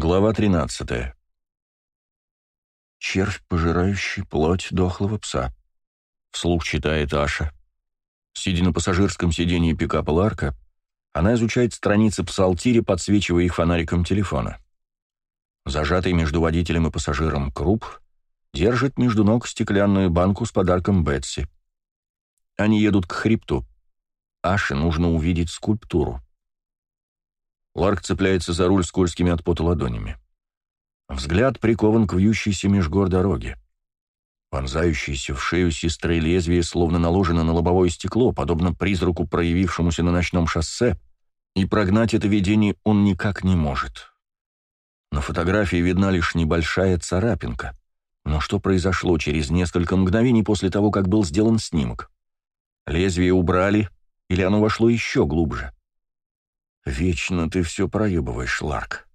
Глава 13. «Червь, пожирающий плоть дохлого пса», — вслух читает Аша. Сидя на пассажирском сидении пикапа Ларка, она изучает страницы псалтири, подсвечивая их фонариком телефона. Зажатый между водителем и пассажиром круп держит между ног стеклянную банку с подарком Бетси. Они едут к хребту. Аше нужно увидеть скульптуру. Ларк цепляется за руль скользкими от пота ладонями. Взгляд прикован к вьющейся меж гор дороге. Вонзающееся в шею сестры лезвие словно наложено на лобовое стекло, подобно призраку, проявившемуся на ночном шоссе, и прогнать это видение он никак не может. На фотографии видна лишь небольшая царапинка. Но что произошло через несколько мгновений после того, как был сделан снимок? Лезвие убрали, или оно вошло еще глубже? Вечно ты все проебываешь, Ларк.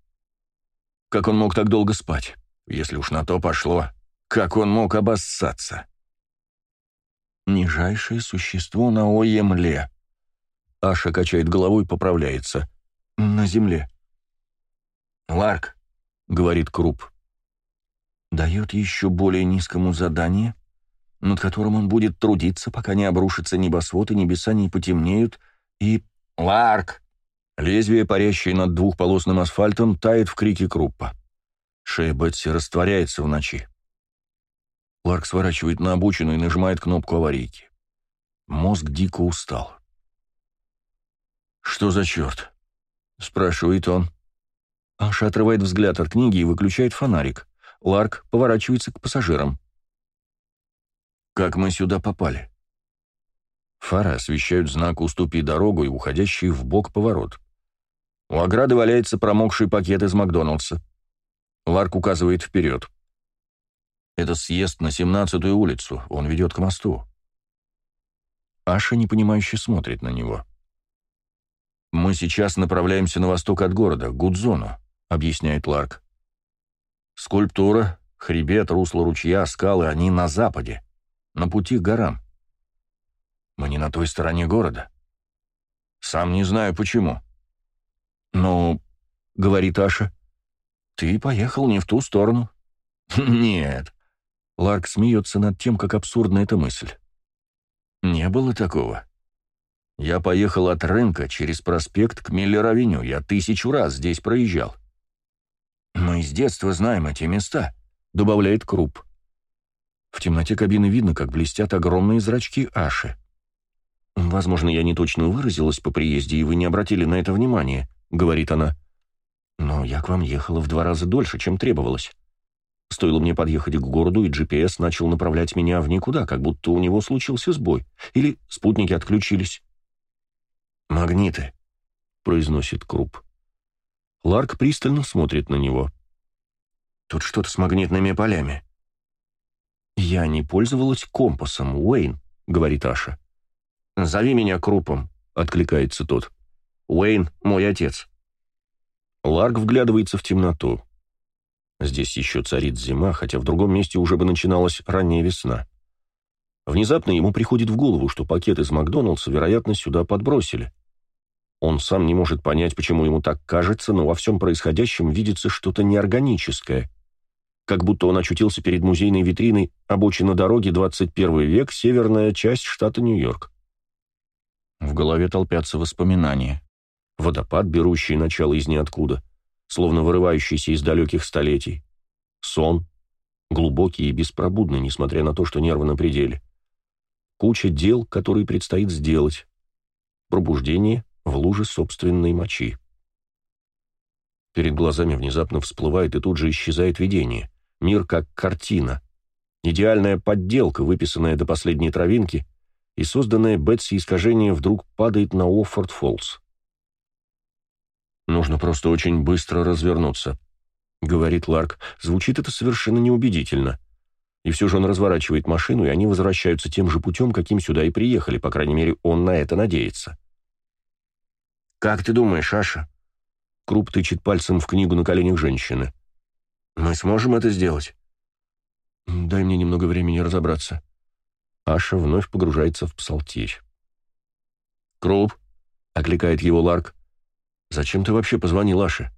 Как он мог так долго спать? Если уж на то пошло, как он мог обоссаться? Нижайшее существо на Оемле. Аша качает головой поправляется. На земле. «Ларк», — говорит Круп, — дает еще более низкому задание, над которым он будет трудиться, пока не обрушится небосвод и небеса не потемнеют, и... «Ларк!» Лезвие, парящее над двухполосным асфальтом, тает в крике Круппа. Шея Бетси растворяется в ночи. Ларк сворачивает на обочину и нажимает кнопку аварийки. Мозг дико устал. «Что за черт?» — спрашивает он. Аша отрывает взгляд от книги и выключает фонарик. Ларк поворачивается к пассажирам. «Как мы сюда попали?» Фары освещают знак «Уступи дорогу» и уходящий в бок поворот. У ограды валяется промокший пакет из Макдоналдса. Ларк указывает вперед. Это съезд на 17-ю улицу, он ведет к мосту. Аша непонимающе смотрит на него. «Мы сейчас направляемся на восток от города, Гудзону», — объясняет Ларк. «Скульптура, хребет, русло ручья, скалы, они на западе, на пути к горам. Мы не на той стороне города. Сам не знаю, почему». «Ну, — говорит Аша, — ты поехал не в ту сторону». «Нет». Ларк смеется над тем, как абсурдна эта мысль. «Не было такого. Я поехал от рынка через проспект к Миллер-авеню. Я тысячу раз здесь проезжал». «Мы с детства знаем эти места», — добавляет Круп. В темноте кабины видно, как блестят огромные зрачки Аши. «Возможно, я не точно выразилась по приезде, и вы не обратили на это внимания», говорит она. «Но я к вам ехала в два раза дольше, чем требовалось. Стоило мне подъехать к городу, и GPS начал направлять меня в никуда, как будто у него случился сбой. Или спутники отключились». «Магниты», — произносит Круп. Ларк пристально смотрит на него. «Тут что-то с магнитными полями». «Я не пользовалась компасом, Уэйн», — говорит Аша. «Зови меня Крупом», — откликается тот. Уэйн — мой отец». Ларк вглядывается в темноту. Здесь еще царит зима, хотя в другом месте уже бы начиналась ранняя весна. Внезапно ему приходит в голову, что пакет из Макдоналдса, вероятно, сюда подбросили. Он сам не может понять, почему ему так кажется, но во всем происходящем видится что-то неорганическое. Как будто он очутился перед музейной витриной обочина дороги 21 век, северная часть штата Нью-Йорк. В голове толпятся воспоминания водопад, берущий начало из ниоткуда, словно вырывающийся из далеких столетий, сон, глубокий и беспробудный, несмотря на то, что нервы на пределе, куча дел, которые предстоит сделать, пробуждение в луже собственной мочи. Перед глазами внезапно всплывает и тут же исчезает видение. Мир как картина. Идеальная подделка, выписанная до последней травинки, и созданное Бетси искажение вдруг падает на Оффорд Фоллс. Нужно просто очень быстро развернуться», — говорит Ларк. Звучит это совершенно неубедительно. И все же он разворачивает машину, и они возвращаются тем же путем, каким сюда и приехали, по крайней мере, он на это надеется. «Как ты думаешь, Аша?» Круп тычет пальцем в книгу на коленях женщины. «Мы сможем это сделать?» «Дай мне немного времени разобраться». Аша вновь погружается в псалтирь. «Круп», — окликает его Ларк, Зачем ты вообще позвонил Аше?»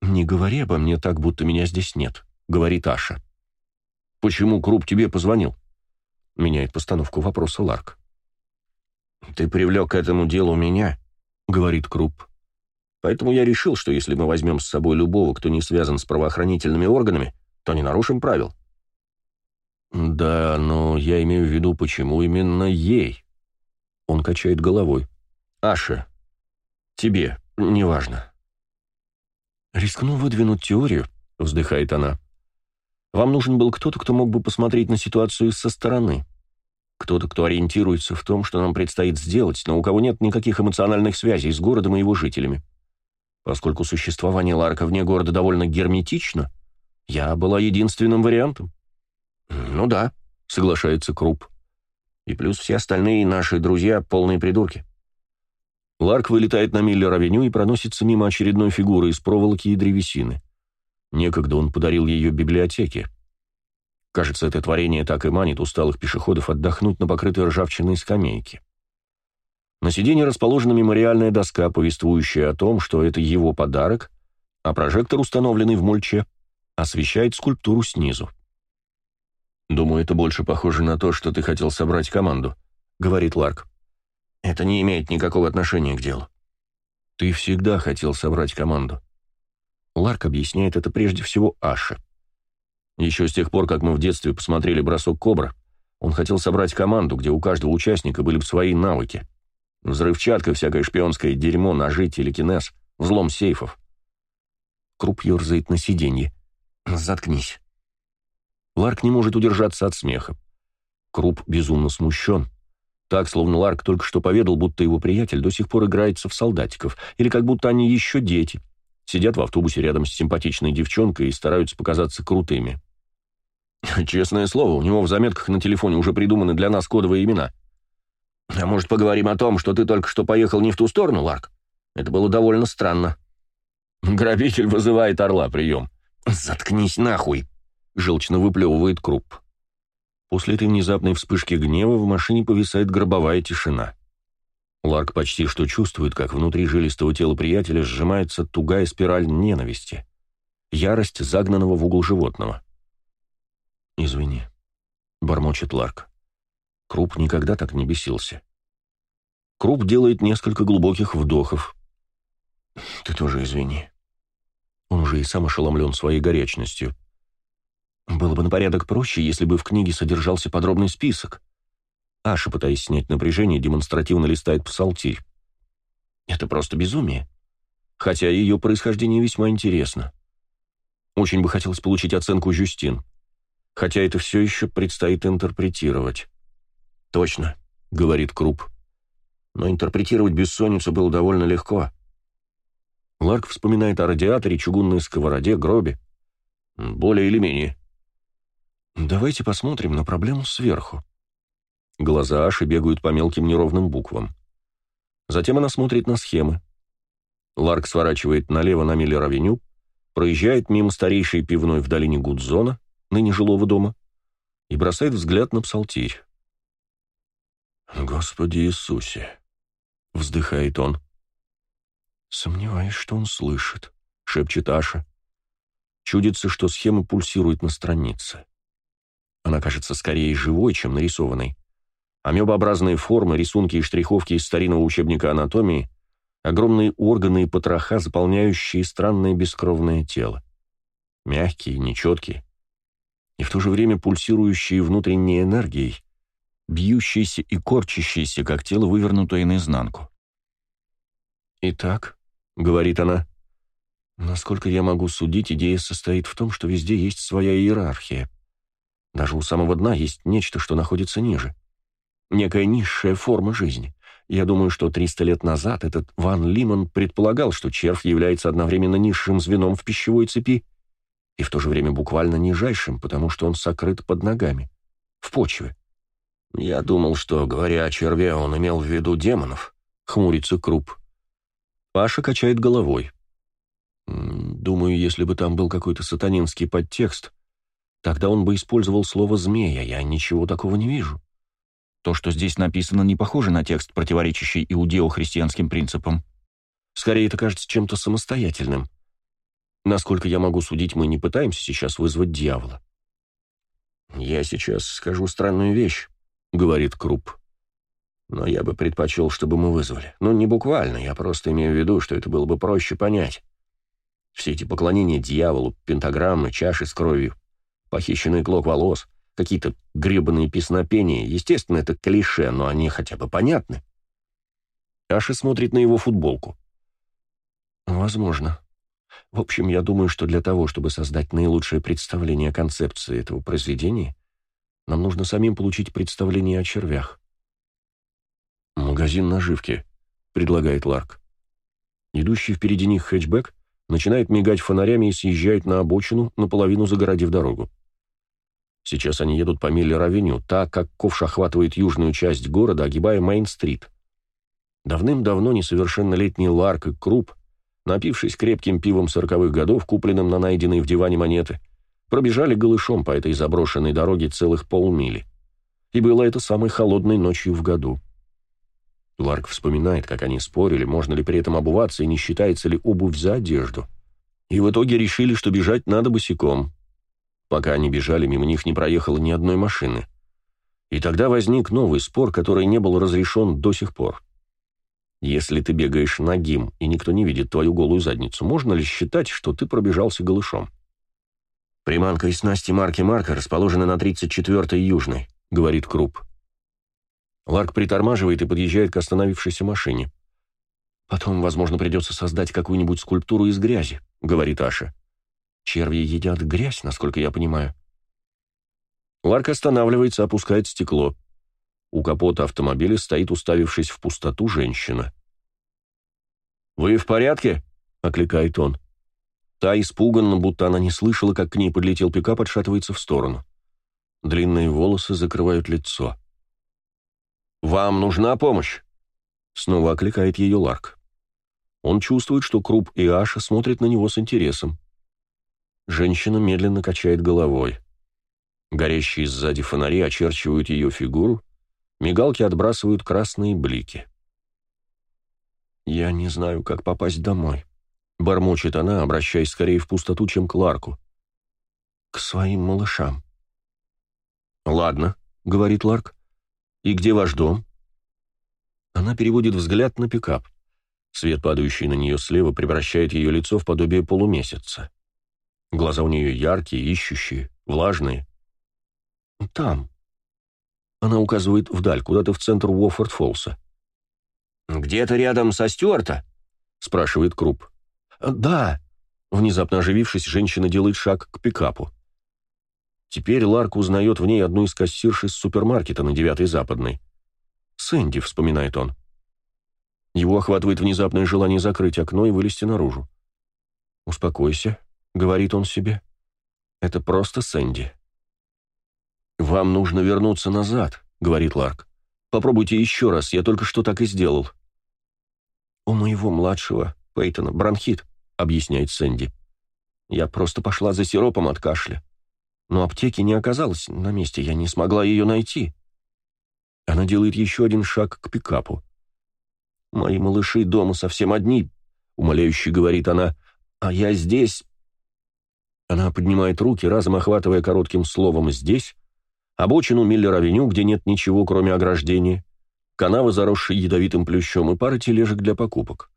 «Не говори обо мне так, будто меня здесь нет», — говорит Аша. «Почему Круп тебе позвонил?» — меняет постановку вопроса Ларк. «Ты привлек к этому делу меня», — говорит Круп. «Поэтому я решил, что если мы возьмем с собой любого, кто не связан с правоохранительными органами, то не нарушим правил». «Да, но я имею в виду, почему именно ей?» Он качает головой. «Аша, тебе, неважно». «Рискну выдвинуть теорию», — вздыхает она. «Вам нужен был кто-то, кто мог бы посмотреть на ситуацию со стороны. Кто-то, кто ориентируется в том, что нам предстоит сделать, но у кого нет никаких эмоциональных связей с городом и его жителями. Поскольку существование Ларка вне города довольно герметично, я была единственным вариантом». «Ну да», — соглашается Круп. «И плюс все остальные наши друзья — полные придурки». Ларк вылетает на Миллер-авеню и проносится мимо очередной фигуры из проволоки и древесины. Некогда он подарил ее библиотеке. Кажется, это творение так и манит усталых пешеходов отдохнуть на покрытой ржавчиной скамейке. На сиденье расположена мемориальная доска, повествующая о том, что это его подарок, а прожектор, установленный в мульче, освещает скульптуру снизу. «Думаю, это больше похоже на то, что ты хотел собрать команду», — говорит Ларк. «Это не имеет никакого отношения к делу». «Ты всегда хотел собрать команду». Ларк объясняет это прежде всего Аше. Еще с тех пор, как мы в детстве посмотрели «Бросок Кобра», он хотел собрать команду, где у каждого участника были бы свои навыки. Взрывчатка, всякое шпионское дерьмо, ножи, телекинез, взлом сейфов. Круп ерзает на сиденье. «Заткнись». Ларк не может удержаться от смеха. Круп безумно смущен. Так, словно Ларк только что поведал, будто его приятель до сих пор играется в солдатиков, или как будто они еще дети, сидят в автобусе рядом с симпатичной девчонкой и стараются показаться крутыми. Честное слово, у него в заметках на телефоне уже придуманы для нас кодовые имена. А может, поговорим о том, что ты только что поехал не в ту сторону, Ларк? Это было довольно странно. Грабитель вызывает орла, прием. Заткнись нахуй, желчно выплевывает Круп. После этой внезапной вспышки гнева в машине повисает гробовая тишина. Ларк почти что чувствует, как внутри жилистого тела приятеля сжимается тугая спираль ненависти. Ярость загнанного в угол животного. «Извини», — бормочет Ларк. Круп никогда так не бесился. Круп делает несколько глубоких вдохов. «Ты тоже извини». Он уже и сам ошеломлен своей горячностью. Было бы на порядок проще, если бы в книге содержался подробный список. Аша, пытаясь снять напряжение, демонстративно листает псалтирь. Это просто безумие. Хотя ее происхождение весьма интересно. Очень бы хотелось получить оценку Жюстин. Хотя это все еще предстоит интерпретировать. «Точно», — говорит Круп. Но интерпретировать бессонницу было довольно легко. Ларк вспоминает о радиаторе, чугунной сковороде, гробе. Более или менее. Давайте посмотрим на проблему сверху. Глаза Аши бегают по мелким неровным буквам. Затем она смотрит на схемы. Ларк сворачивает налево на Миллер-авеню, проезжает мимо старейшей пивной в долине Гудзона, ныне жилого дома, и бросает взгляд на псалтирь. «Господи Иисусе!» — вздыхает он. «Сомневаюсь, что он слышит», — шепчет Аша. Чудится, что схема пульсирует на странице. Она кажется скорее живой, чем нарисованной. Амебообразные формы, рисунки и штриховки из старинного учебника анатомии, огромные органы и потроха, заполняющие странное бескровное тело. Мягкие, нечеткие. И в то же время пульсирующие внутренней энергией, бьющиеся и корчащиеся, как тело, вывернутое наизнанку. «Итак», — говорит она, — «насколько я могу судить, идея состоит в том, что везде есть своя иерархия». Даже у самого дна есть нечто, что находится ниже. Некая низшая форма жизни. Я думаю, что 300 лет назад этот Ван Лимон предполагал, что червь является одновременно низшим звеном в пищевой цепи и в то же время буквально нижайшим, потому что он сокрыт под ногами, в почве. Я думал, что, говоря о черве, он имел в виду демонов, хмурится Круп. Паша качает головой. Думаю, если бы там был какой-то сатанинский подтекст, Тогда он бы использовал слово «змея», я ничего такого не вижу. То, что здесь написано, не похоже на текст, противоречащий иудео-христианским принципам. Скорее, это кажется чем-то самостоятельным. Насколько я могу судить, мы не пытаемся сейчас вызвать дьявола. «Я сейчас скажу странную вещь», — говорит Круп. «Но я бы предпочел, чтобы мы вызвали. Ну, не буквально, я просто имею в виду, что это было бы проще понять. Все эти поклонения дьяволу, пентаграммы, чаши с кровью, похищенный клок волос, какие-то гребаные песнопения, естественно, это клише, но они хотя бы понятны». Аша смотрит на его футболку. «Возможно. В общем, я думаю, что для того, чтобы создать наилучшее представление о концепции этого произведения, нам нужно самим получить представление о червях». «Магазин наживки», — предлагает Ларк. Идущий впереди них хэтчбэк начинает мигать фонарями и съезжает на обочину, наполовину загородив дорогу. Сейчас они едут по Миллер-авеню, так как ковш охватывает южную часть города, огибая Мейн-стрит. Давным-давно несовершеннолетний Ларк и Круп напившись крепким пивом сороковых годов, купленным на найденной в диване монеты, пробежали голышом по этой заброшенной дороге целых полмили. И было это самой холодной ночью в году. Ларк вспоминает, как они спорили, можно ли при этом обуваться и не считается ли обувь за одежду. И в итоге решили, что бежать надо босиком. Пока они бежали, мимо них не проехало ни одной машины. И тогда возник новый спор, который не был разрешен до сих пор. Если ты бегаешь нагим, и никто не видит твою голую задницу, можно ли считать, что ты пробежался голышом? «Приманка из снасти марки Марка расположена на 34-й Южной», — говорит Круп. Ларк притормаживает и подъезжает к остановившейся машине. «Потом, возможно, придется создать какую-нибудь скульптуру из грязи», — говорит Аша. «Черви едят грязь, насколько я понимаю». Ларк останавливается, опускает стекло. У капота автомобиля стоит, уставившись в пустоту, женщина. «Вы в порядке?» — окликает он. Та испуганно, будто она не слышала, как к ней подлетел пикап, отшатывается в сторону. Длинные волосы закрывают лицо. «Вам нужна помощь?» Снова окликает ее Ларк. Он чувствует, что Круп и Аша смотрят на него с интересом. Женщина медленно качает головой. Горящие сзади фонари очерчивают ее фигуру, Мигалки отбрасывают красные блики. «Я не знаю, как попасть домой», — бормочет она, обращаясь скорее в пустоту, чем к Ларку. «К своим малышам». «Ладно», — говорит Ларк. «И где ваш дом?» Она переводит взгляд на пикап. Свет, падающий на нее слева, превращает ее лицо в подобие полумесяца. Глаза у нее яркие, ищущие, влажные. «Там», она указывает вдаль, куда-то в центр Уоффорд-Фолса. «Где-то рядом со Стюарта?» — спрашивает Круп. «Да». Внезапно оживившись, женщина делает шаг к пикапу. Теперь Ларк узнает в ней одну из кассирш из супермаркета на девятой Западной. «Сэнди», — вспоминает он. Его охватывает внезапное желание закрыть окно и вылезти наружу. «Успокойся», — говорит он себе. «Это просто Сэнди». «Вам нужно вернуться назад», — говорит Ларк. «Попробуйте еще раз, я только что так и сделал». «У моего младшего, Пейтона, бронхит», — объясняет Сэнди. «Я просто пошла за сиропом от кашля. Но аптеки не оказалось на месте, я не смогла ее найти». Она делает еще один шаг к пикапу. «Мои малыши дома совсем одни», — умоляюще говорит она, — «а я здесь...» Она поднимает руки, разом охватывая коротким словом «здесь», обочину Миллер-авеню, где нет ничего, кроме ограждения, канавы, заросшие ядовитым плющом, и пара тележек для покупок.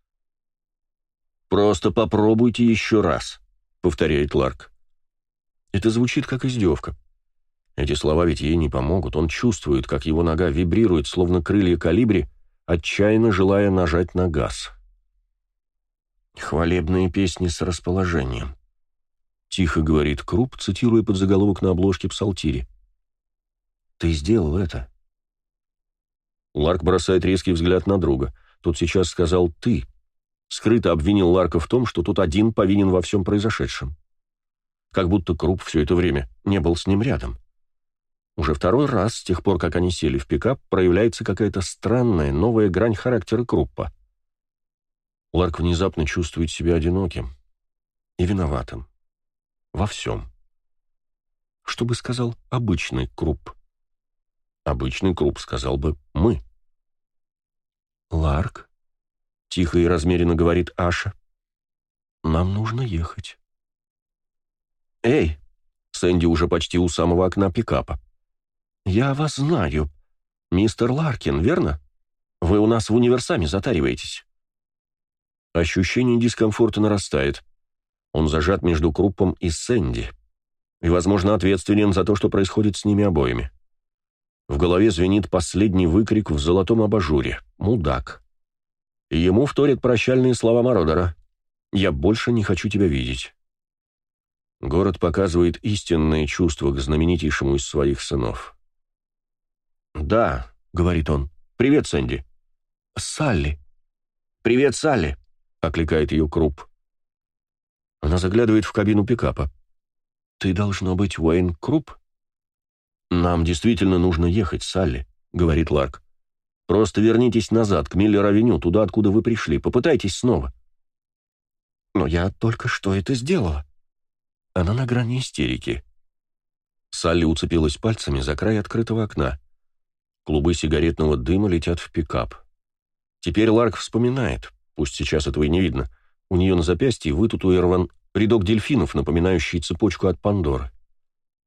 «Просто попробуйте еще раз», — повторяет Ларк. Это звучит как издевка. Эти слова ведь ей не помогут. Он чувствует, как его нога вибрирует, словно крылья калибри, отчаянно желая нажать на газ. «Хвалебные песни с расположением», — тихо говорит Круп, цитируя подзаголовок на обложке псалтири. Ты сделал это. Ларк бросает резкий взгляд на друга. Тот сейчас сказал «ты». Скрыто обвинил Ларка в том, что тут один повинен во всем произошедшем. Как будто Круп все это время не был с ним рядом. Уже второй раз, с тех пор, как они сели в пикап, проявляется какая-то странная, новая грань характера Круппа. Ларк внезапно чувствует себя одиноким и виноватым. Во всем. Что бы сказал обычный Крупп? Обычный круп сказал бы «мы». «Ларк», — тихо и размеренно говорит Аша, — «нам нужно ехать». «Эй!» Сэнди уже почти у самого окна пикапа. «Я вас знаю. Мистер Ларкин, верно? Вы у нас в универсаме затариваетесь». Ощущение дискомфорта нарастает. Он зажат между Круппом и Сэнди. И, возможно, ответственен за то, что происходит с ними обоими. В голове звенит последний выкрик в золотом абажуре. «Мудак». И ему вторят прощальные слова Мародера. «Я больше не хочу тебя видеть». Город показывает истинные чувства к знаменитейшему из своих сынов. «Да», — говорит он. «Привет, Сэнди». «Салли». «Привет, Салли», — окликает ее Круп. Она заглядывает в кабину пикапа. «Ты должно быть Уэйн Круп?» «Нам действительно нужно ехать, Салли», — говорит Ларк. «Просто вернитесь назад, к Миллер-авеню, туда, откуда вы пришли. Попытайтесь снова». «Но я только что это сделала». Она на грани истерики. Салли уцепилась пальцами за край открытого окна. Клубы сигаретного дыма летят в пикап. Теперь Ларк вспоминает, пусть сейчас этого и не видно, у нее на запястье вытатуирован рядок дельфинов, напоминающий цепочку от Пандоры.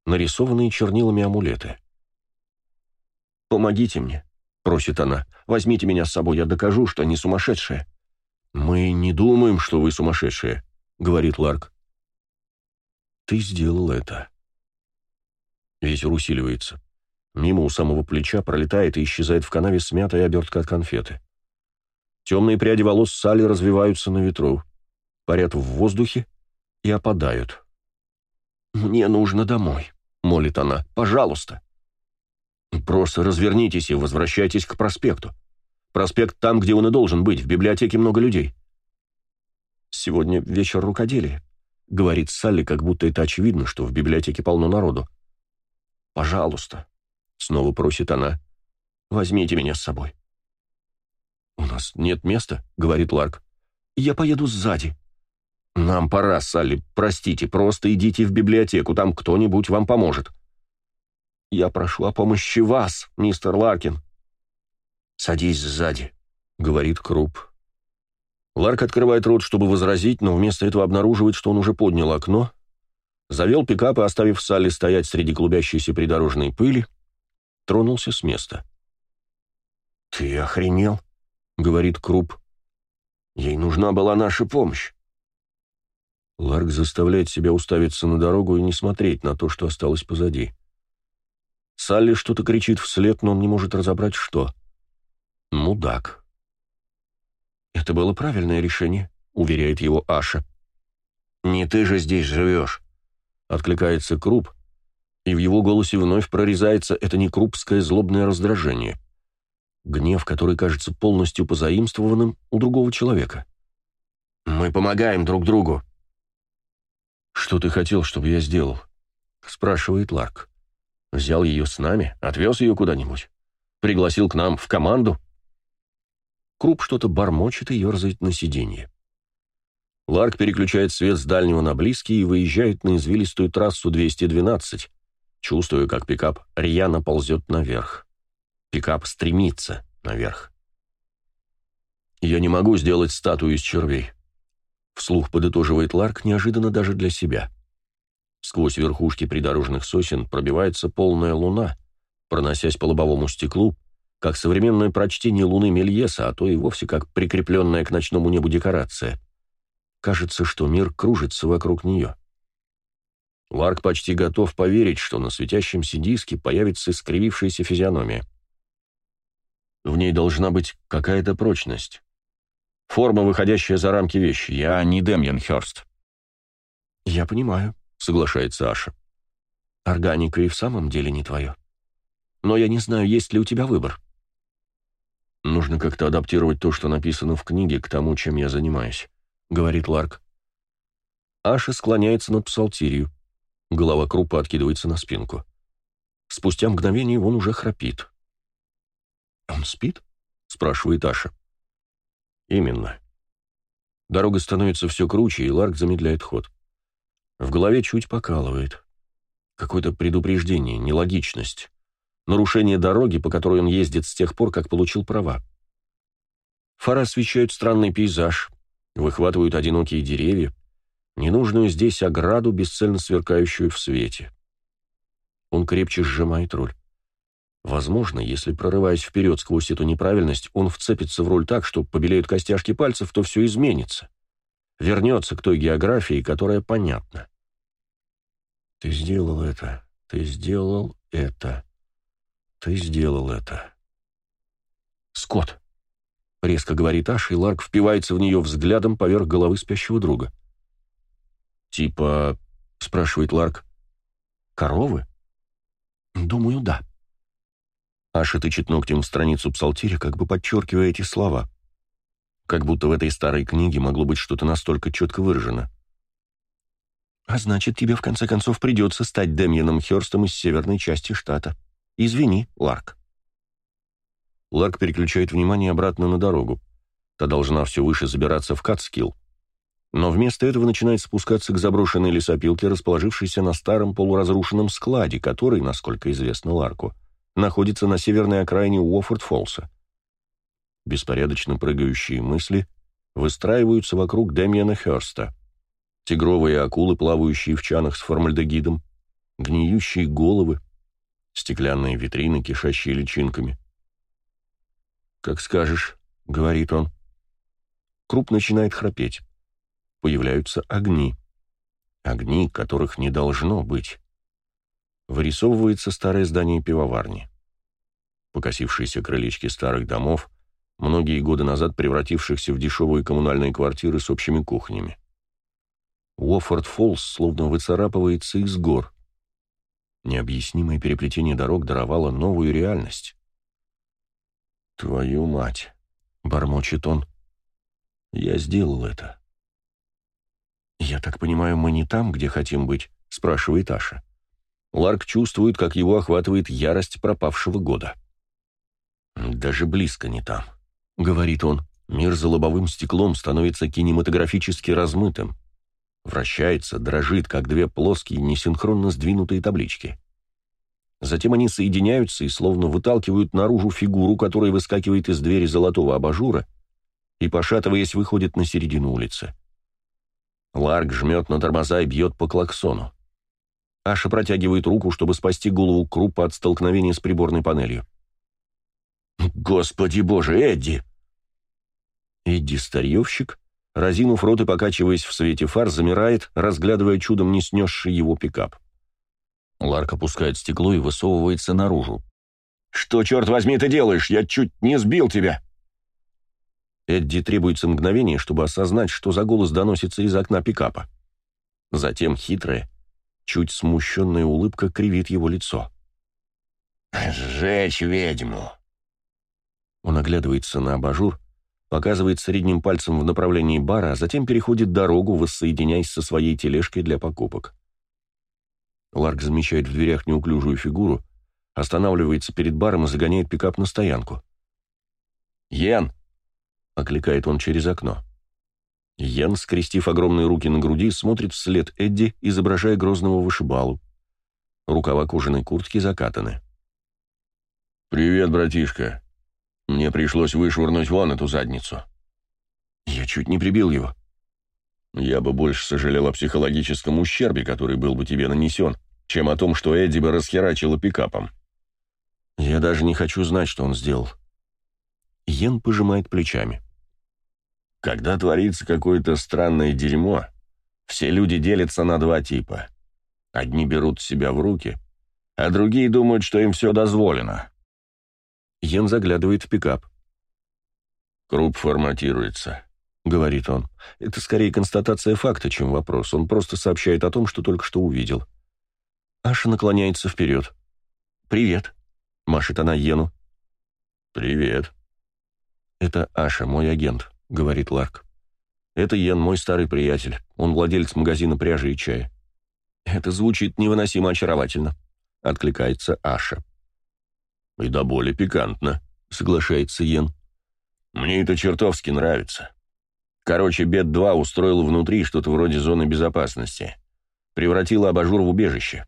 Нарисованные чернилами амулеты. «Помогите мне», — просит она. «Возьмите меня с собой, я докажу, что не сумасшедшая». «Мы не думаем, что вы сумасшедшие», — говорит Ларк. Ты сделал это. Ветер усиливается. Мимо у самого плеча пролетает и исчезает в канаве смятая обертка от конфеты. Темные пряди волос Салли развиваются на ветру, парят в воздухе и опадают. «Мне нужно домой», — молит она. «Пожалуйста». «Просто развернитесь и возвращайтесь к проспекту. Проспект там, где он и должен быть, в библиотеке много людей». «Сегодня вечер рукоделия. — говорит Салли, как будто это очевидно, что в библиотеке полно народу. «Пожалуйста», — снова просит она, — «возьмите меня с собой». «У нас нет места», — говорит Ларк. «Я поеду сзади». «Нам пора, Салли, простите, просто идите в библиотеку, там кто-нибудь вам поможет». «Я прошу о помощи вас, мистер Ларкин». «Садись сзади», — говорит Круп. Ларк открывает рот, чтобы возразить, но вместо этого обнаруживает, что он уже поднял окно, завел пикап и, оставив Салли стоять среди клубящейся придорожной пыли, тронулся с места. «Ты охренел?» — говорит Круп. «Ей нужна была наша помощь». Ларк заставляет себя уставиться на дорогу и не смотреть на то, что осталось позади. Салли что-то кричит вслед, но он не может разобрать, что. «Мудак». «Это было правильное решение», — уверяет его Аша. «Не ты же здесь живешь», — откликается Круп, и в его голосе вновь прорезается это не крупское злобное раздражение. Гнев, который кажется полностью позаимствованным у другого человека. «Мы помогаем друг другу». «Что ты хотел, чтобы я сделал?» — спрашивает Ларк. «Взял ее с нами, отвез ее куда-нибудь, пригласил к нам в команду?» Круп что-то бормочет и ерзает на сиденье. Ларк переключает свет с дальнего на близкий и выезжает на извилистую трассу 212, чувствуя, как пикап рьяно ползет наверх. Пикап стремится наверх. «Я не могу сделать статую из червей», — вслух подытоживает Ларк неожиданно даже для себя. Сквозь верхушки придорожных сосен пробивается полная луна, проносясь по лобовому стеклу, как современное прочтение Луны Мельеса, а то и вовсе как прикрепленная к ночному небу декорация. Кажется, что мир кружится вокруг нее. Ларк почти готов поверить, что на светящемся диске появится искривившаяся физиономия. В ней должна быть какая-то прочность. Форма, выходящая за рамки вещи. Я не Демьян Хёрст. «Я понимаю», — соглашается Аша. «Органика и в самом деле не твое. Но я не знаю, есть ли у тебя выбор». «Нужно как-то адаптировать то, что написано в книге, к тому, чем я занимаюсь», — говорит Ларк. Аша склоняется над псалтирью. Голова крупа откидывается на спинку. Спустя мгновение он уже храпит. «Он спит?» — спрашивает Аша. «Именно». Дорога становится все круче, и Ларк замедляет ход. В голове чуть покалывает. Какое-то предупреждение, нелогичность нарушение дороги, по которой он ездит с тех пор, как получил права. Фары освещают странный пейзаж, выхватывают одинокие деревья, ненужную здесь ограду, бесцельно сверкающую в свете. Он крепче сжимает руль. Возможно, если, прорываясь вперед сквозь эту неправильность, он вцепится в руль так, что побелеют костяшки пальцев, то все изменится. Вернется к той географии, которая понятна. «Ты сделал это. Ты сделал это. Ты сделал это». «Скотт!» — резко говорит Аш, и Ларк впивается в нее взглядом поверх головы спящего друга. «Типа...» — спрашивает Ларк. «Коровы?» «Думаю, да». Аша тычет ногтем в страницу псалтиря, как бы подчеркивая эти слова. Как будто в этой старой книге могло быть что-то настолько четко выражено. «А значит, тебе в конце концов придется стать Демьяном Хёрстом из северной части штата. Извини, Ларк». Ларк переключает внимание обратно на дорогу. Та должна все выше забираться в Катскилл. Но вместо этого начинает спускаться к заброшенной лесопилке, расположившейся на старом полуразрушенном складе, который, насколько известно Ларку, находится на северной окраине Уоффорд-Фолса. Беспорядочно прыгающие мысли выстраиваются вокруг Дэмиана Хёрста. Тигровые акулы, плавающие в чанах с формальдегидом, гниющие головы, стеклянные витрины, кишащие личинками. «Как скажешь», — говорит он. Круп начинает храпеть. Появляются огни. Огни, которых не должно быть. Вырисовывается старое здание пивоварни. Покосившиеся крылечки старых домов, многие годы назад превратившихся в дешевые коммунальные квартиры с общими кухнями. Уоффорд Фоллс словно выцарапывается из гор. Необъяснимое переплетение дорог даровало новую реальность. «Твою мать!» — бормочет он. «Я сделал это». «Я так понимаю, мы не там, где хотим быть?» — спрашивает Аша. Ларк чувствует, как его охватывает ярость пропавшего года. «Даже близко не там», — говорит он. Мир за лобовым стеклом становится кинематографически размытым. Вращается, дрожит, как две плоские, несинхронно сдвинутые таблички. Затем они соединяются и словно выталкивают наружу фигуру, которая выскакивает из двери золотого абажура и, пошатываясь, выходит на середину улицы. Ларк жмет на тормоза и бьет по клаксону. Аша протягивает руку, чтобы спасти голову Крупа от столкновения с приборной панелью. «Господи боже, Эдди!» Эдди-старьевщик, разинув рот и покачиваясь в свете фар, замирает, разглядывая чудом не снесший его пикап. Ларк опускает стекло и высовывается наружу. «Что, черт возьми, ты делаешь? Я чуть не сбил тебя!» Эдди требуется мгновение, чтобы осознать, что за голос доносится из окна пикапа. Затем хитрая, чуть смущенная улыбка кривит его лицо. «Сжечь ведьму!» Он оглядывается на абажур, показывает средним пальцем в направлении бара, а затем переходит дорогу, воссоединяясь со своей тележкой для покупок. Ларк замечает в дверях неуклюжую фигуру, останавливается перед баром и загоняет пикап на стоянку. «Йен!» — окликает он через окно. Йен, скрестив огромные руки на груди, смотрит вслед Эдди, изображая грозного вышибалу. Рукава кожаной куртки закатаны. «Привет, братишка. Мне пришлось вышвырнуть вон эту задницу». «Я чуть не прибил его». Я бы больше сожалел о психологическом ущербе, который был бы тебе нанесен, чем о том, что Эдди бы расхерачила пикапом. Я даже не хочу знать, что он сделал. Йен пожимает плечами. Когда творится какое-то странное дерьмо, все люди делятся на два типа. Одни берут себя в руки, а другие думают, что им все дозволено. Йен заглядывает в пикап. Круп форматируется. — говорит он. «Это скорее констатация факта, чем вопрос. Он просто сообщает о том, что только что увидел». Аша наклоняется вперед. «Привет», — машет она Йену. «Привет». «Это Аша, мой агент», — говорит Ларк. «Это Йен, мой старый приятель. Он владелец магазина пряжи и чая». «Это звучит невыносимо очаровательно», — откликается Аша. «И до боли пикантно», — соглашается Йен. «Мне это чертовски нравится». Короче, Бет-2 устроила внутри что-то вроде зоны безопасности. Превратила абажур в убежище.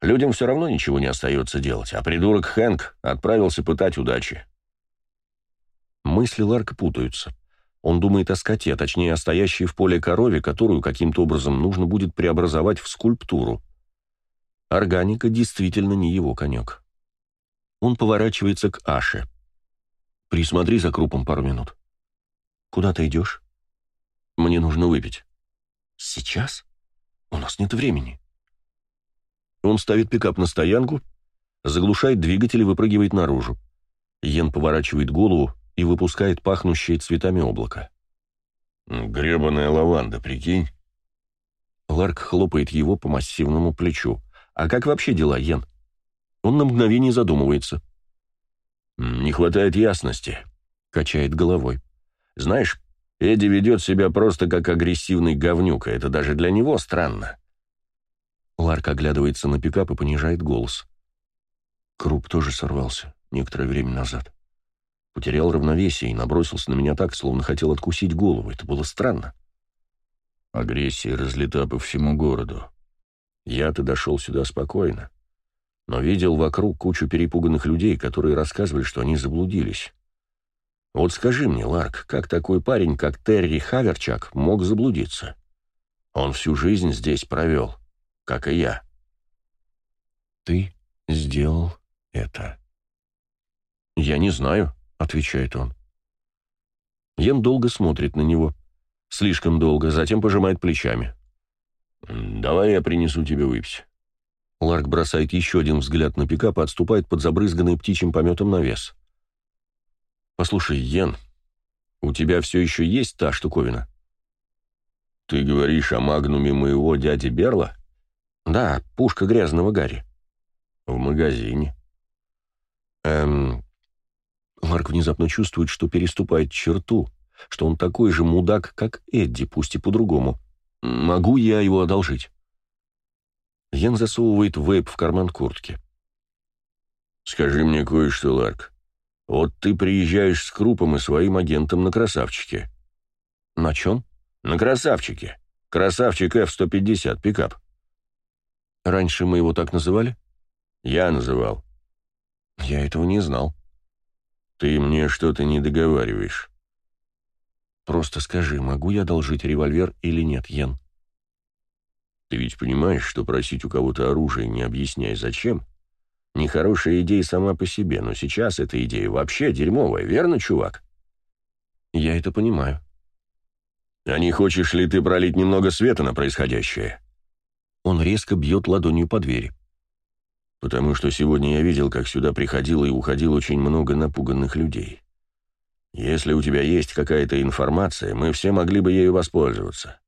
Людям все равно ничего не остается делать, а придурок Хэнк отправился пытать удачи. Мысли Ларка путаются. Он думает о скоте, точнее о стоящей в поле корове, которую каким-то образом нужно будет преобразовать в скульптуру. Органика действительно не его конек. Он поворачивается к Аше. «Присмотри за крупом пару минут». «Куда ты идешь?» «Мне нужно выпить». «Сейчас? У нас нет времени». Он ставит пикап на стоянку, заглушает двигатель и выпрыгивает наружу. Йен поворачивает голову и выпускает пахнущее цветами облако. «Гребаная лаванда, прикинь?» Ларк хлопает его по массивному плечу. «А как вообще дела, Йен?» Он на мгновение задумывается. «Не хватает ясности», — качает головой. «Знаешь, Эдди ведет себя просто как агрессивный говнюк, и это даже для него странно». Ларк оглядывается на пикап и понижает голос. Круп тоже сорвался некоторое время назад. Потерял равновесие и набросился на меня так, словно хотел откусить голову. Это было странно. Агрессия разлета по всему городу. Я-то дошел сюда спокойно но видел вокруг кучу перепуганных людей, которые рассказывали, что они заблудились. Вот скажи мне, Ларк, как такой парень, как Терри Хаверчак, мог заблудиться? Он всю жизнь здесь провел, как и я. Ты сделал это. Я не знаю, отвечает он. Йен долго смотрит на него. Слишком долго, затем пожимает плечами. «Давай я принесу тебе выпить». Ларк бросает еще один взгляд на пикап и отступает под забрызганный птичьим пометом навес. «Послушай, Йен, у тебя все еще есть та штуковина?» «Ты говоришь о магнуме моего дяди Берла?» «Да, пушка грязного Гарри». «В магазине». «Эм...» Ларк внезапно чувствует, что переступает черту, что он такой же мудак, как Эдди, пусть и по-другому. «Могу я его одолжить?» Йен засовывает вейп в карман куртки. «Скажи мне кое-что, Ларк. Вот ты приезжаешь с Крупом и своим агентом на красавчике». «На чем?» «На красавчике. Красавчик F-150, пикап». «Раньше мы его так называли?» «Я называл». «Я этого не знал». «Ты мне что-то не договариваешь». «Просто скажи, могу я одолжить револьвер или нет, Йен?» Ты ведь понимаешь, что просить у кого-то оружие, не объясняя зачем, нехорошая идея сама по себе, но сейчас эта идея вообще дерьмовая, верно, чувак? Я это понимаю. А не хочешь ли ты пролить немного света на происходящее? Он резко бьет ладонью по двери. Потому что сегодня я видел, как сюда приходило и уходило очень много напуганных людей. Если у тебя есть какая-то информация, мы все могли бы ею воспользоваться.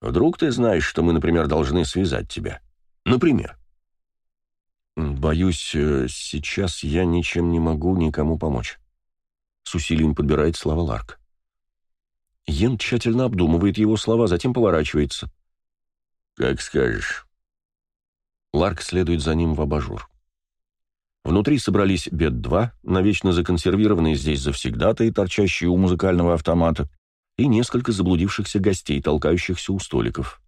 Вдруг ты знаешь, что мы, например, должны связать тебя? Например. Боюсь, э, сейчас я ничем не могу никому помочь. С усилием подбирает слова Ларк. Йен тщательно обдумывает его слова, затем поворачивается. «Как скажешь». Ларк следует за ним в абажур. Внутри собрались Бет-2, навечно законсервированные здесь завсегдатые, торчащие у музыкального автомата, и несколько заблудившихся гостей, толкающихся у столиков.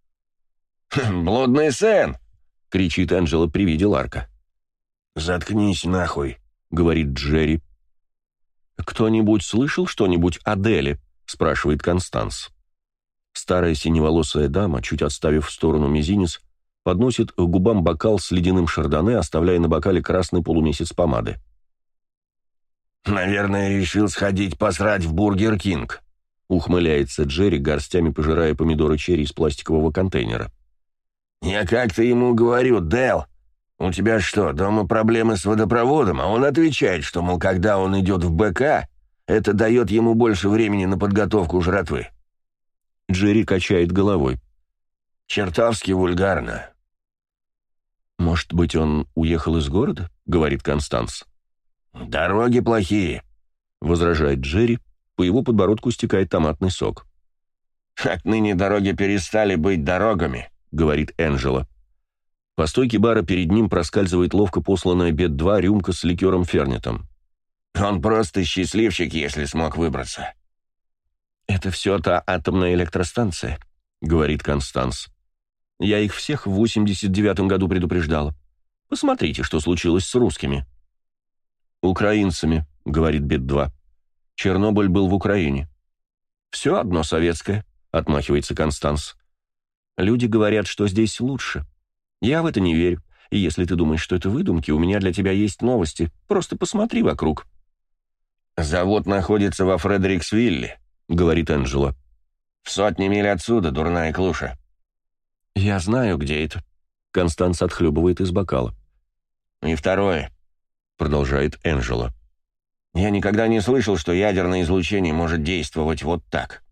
«Блудный сын!» — кричит Энджела при виде Ларка. «Заткнись нахуй», — говорит Джерри. «Кто-нибудь слышал что-нибудь о Деле?» — спрашивает Констанс. Старая синеволосая дама, чуть отставив в сторону мизинец, подносит к губам бокал с ледяным шардоне, оставляя на бокале красный полумесяц помады. «Наверное, решил сходить посрать в Бургер Кинг», Ухмыляется Джерри, горстями пожирая помидоры черри из пластикового контейнера. «Я как-то ему говорю, Дэл, у тебя что, дома проблемы с водопроводом?» А он отвечает, что, мол, когда он идет в БК, это дает ему больше времени на подготовку жратвы. Джерри качает головой. «Чертовски вульгарно». «Может быть, он уехал из города?» — говорит Констанс. «Дороги плохие», — возражает Джерри, по его подбородку стекает томатный сок. «Отныне дороги перестали быть дорогами», — говорит Энджела. По стойке бара перед ним проскальзывает ловко посланная бед-2 рюмка с ликером Фернетом. «Он просто счастливчик, если смог выбраться». «Это все та атомная электростанция», — говорит Констанс. «Я их всех в 89-м году предупреждала. Посмотрите, что случилось с русскими». «Украинцами», — говорит Бед-2. Чернобыль был в Украине. «Все одно советское», — отмахивается Констанс. «Люди говорят, что здесь лучше. Я в это не верю. И если ты думаешь, что это выдумки, у меня для тебя есть новости. Просто посмотри вокруг». «Завод находится во Фредериксвилле», — говорит Энджело. «В сотни миль отсюда, дурная клуша». «Я знаю, где это». Констанс отхлебывает из бокала. «И второе», — продолжает Энджело. «Я никогда не слышал, что ядерное излучение может действовать вот так».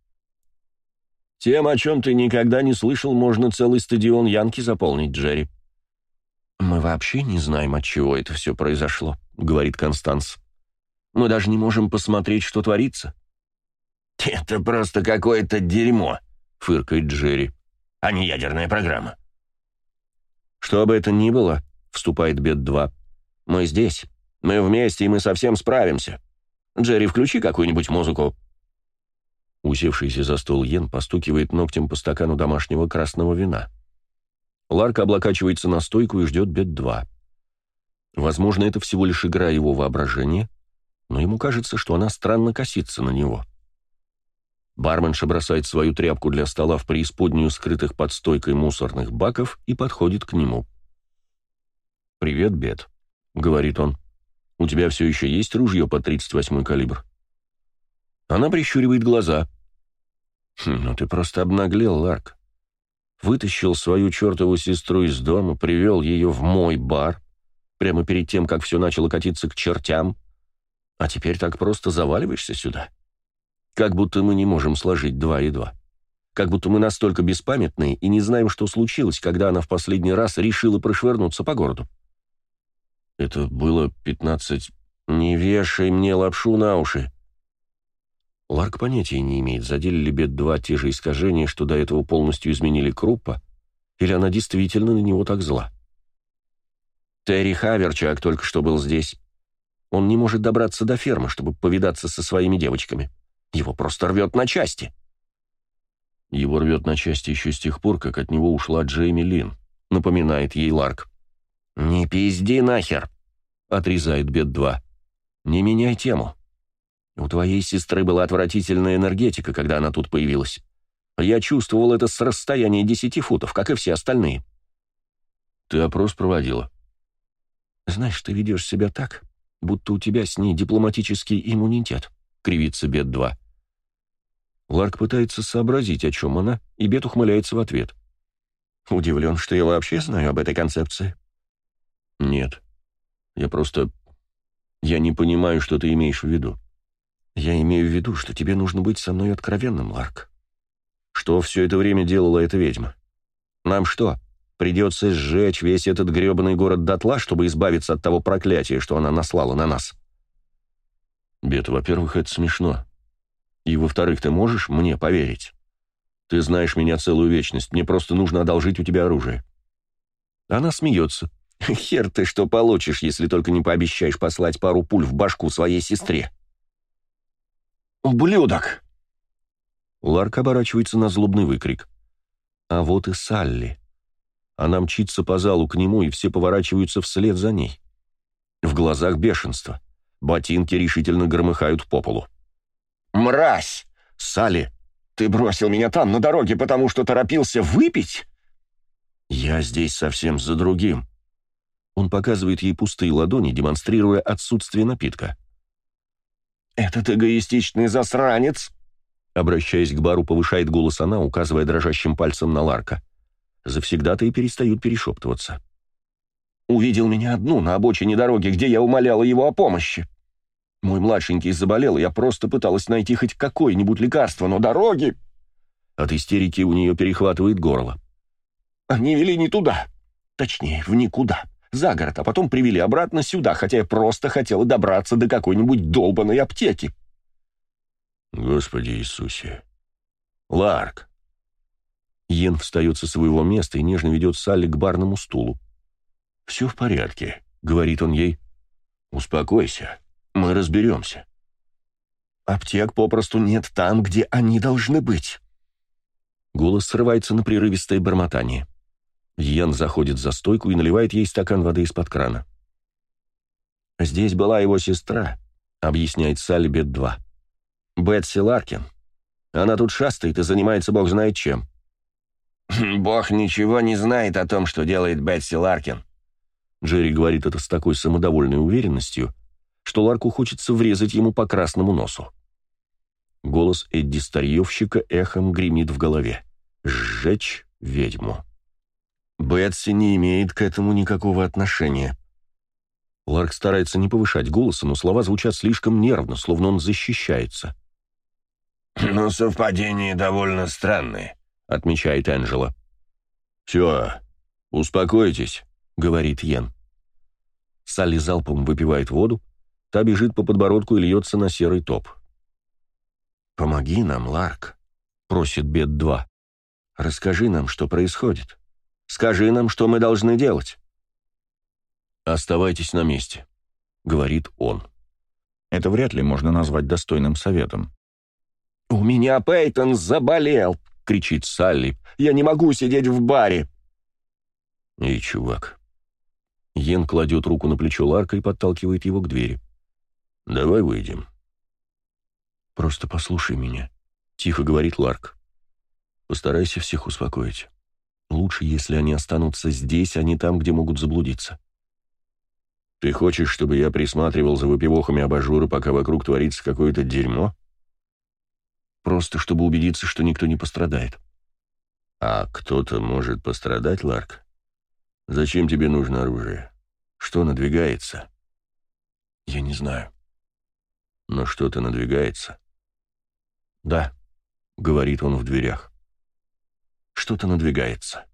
«Тем, о чем ты никогда не слышал, можно целый стадион Янки заполнить, Джерри». «Мы вообще не знаем, от чего это все произошло», — говорит Констанс. «Мы даже не можем посмотреть, что творится». «Это просто какое-то дерьмо», — фыркает Джерри, — «а не ядерная программа». «Что бы это ни было», — вступает Бет-2, — «мы здесь, мы вместе, и мы совсем справимся. Джерри, включи какую-нибудь музыку». Усевшийся за стол Йен постукивает ногтем по стакану домашнего красного вина. Ларк облокачивается на стойку и ждет Бет-2. Возможно, это всего лишь игра его воображения, но ему кажется, что она странно косится на него. Барменша бросает свою тряпку для стола в преисподнюю скрытых под стойкой мусорных баков и подходит к нему. «Привет, Бет», — говорит он. «У тебя все еще есть ружье по 38-й калибр?» Она прищуривает глаза. «Хм, «Ну ты просто обнаглел, Ларк вытащил свою чертову сестру из дома, привел ее в мой бар, прямо перед тем, как все начало катиться к чертям, а теперь так просто заваливаешься сюда. Как будто мы не можем сложить два и два. Как будто мы настолько беспамятные и не знаем, что случилось, когда она в последний раз решила прошвырнуться по городу. Это было пятнадцать... Не вешай мне лапшу на уши. Ларк понятия не имеет, задели ли Бет-2 те же искажения, что до этого полностью изменили Круппа, или она действительно на него так зла. Терри Хаверчак только что был здесь. Он не может добраться до фермы, чтобы повидаться со своими девочками. Его просто рвет на части. Его рвет на части еще с тех пор, как от него ушла Джейми Лин, напоминает ей Ларк. «Не пизди нахер!» — отрезает Бет-2. «Не меняй тему. У твоей сестры была отвратительная энергетика, когда она тут появилась. Я чувствовал это с расстояния десяти футов, как и все остальные. Ты опрос проводила. Знаешь, ты ведешь себя так, будто у тебя с ней дипломатический иммунитет, кривится Бет-2. Ларк пытается сообразить, о чем она, и Бет ухмыляется в ответ. Удивлен, что я вообще знаю об этой концепции. Нет. Я просто... Я не понимаю, что ты имеешь в виду. Я имею в виду, что тебе нужно быть со мной откровенным, Ларк. Что все это время делала эта ведьма? Нам что, придется сжечь весь этот гребаный город дотла, чтобы избавиться от того проклятия, что она наслала на нас? Бет, во-первых, это смешно. И, во-вторых, ты можешь мне поверить? Ты знаешь меня целую вечность, мне просто нужно одолжить у тебя оружие. Она смеется. Хер ты что получишь, если только не пообещаешь послать пару пуль в башку своей сестре. «Ублюдок!» Ларк оборачивается на злобный выкрик. А вот и Салли. Она мчится по залу к нему, и все поворачиваются вслед за ней. В глазах бешенство. Ботинки решительно громыхают по полу. «Мразь! Салли, ты бросил меня там, на дороге, потому что торопился выпить?» «Я здесь совсем за другим». Он показывает ей пустые ладони, демонстрируя отсутствие напитка. «Этот эгоистичный засранец!» Обращаясь к бару, повышает голос она, указывая дрожащим пальцем на Ларка. Завсегда-то и перестают перешептываться. «Увидел меня одну на обочине дороги, где я умоляла его о помощи. Мой младшенький заболел, я просто пыталась найти хоть какое-нибудь лекарство, но дороги...» От истерики у нее перехватывает горло. «Они вели не туда. Точнее, в никуда за город, а потом привели обратно сюда, хотя я просто хотела добраться до какой-нибудь долбанной аптеки. Господи Иисусе. Ларк. Йен встает со своего места и нежно ведет Салли к барному стулу. «Все в порядке», — говорит он ей. «Успокойся, мы разберемся». «Аптек попросту нет там, где они должны быть». Голос срывается на прерывистое бормотание. Йен заходит за стойку и наливает ей стакан воды из-под крана. «Здесь была его сестра», — объясняет Салли Бет-2. «Бетси Ларкин. Она тут шастает и занимается бог знает чем». «Бог ничего не знает о том, что делает Бетси Ларкин». Джерри говорит это с такой самодовольной уверенностью, что Ларку хочется врезать ему по красному носу. Голос Эдди Старьевщика эхом гремит в голове. «Сжечь ведьму». Бетси не имеет к этому никакого отношения. Ларк старается не повышать голоса, но слова звучат слишком нервно, словно он защищается. «Но совпадение довольно странное», — отмечает Энджела. «Все, успокойтесь», — говорит Йен. Салли залпом выпивает воду, та бежит по подбородку и льется на серый топ. «Помоги нам, Ларк», — просит Бет-2. «Расскажи нам, что происходит. Скажи нам, что мы должны делать». «Оставайтесь на месте», — говорит он. Это вряд ли можно назвать достойным советом. «У меня Пейтон заболел!» — кричит Салли. «Я не могу сидеть в баре!» «Эй, чувак!» Йен кладет руку на плечо Ларка и подталкивает его к двери. «Давай выйдем». «Просто послушай меня», — тихо говорит Ларк. «Постарайся всех успокоить. Лучше, если они останутся здесь, а не там, где могут заблудиться. Ты хочешь, чтобы я присматривал за выпивохами абажура, пока вокруг творится какое-то дерьмо? Просто чтобы убедиться, что никто не пострадает. А кто-то может пострадать, Ларк? Зачем тебе нужно оружие? Что надвигается? Я не знаю. Но что-то надвигается? Да, говорит он в дверях. Что-то надвигается.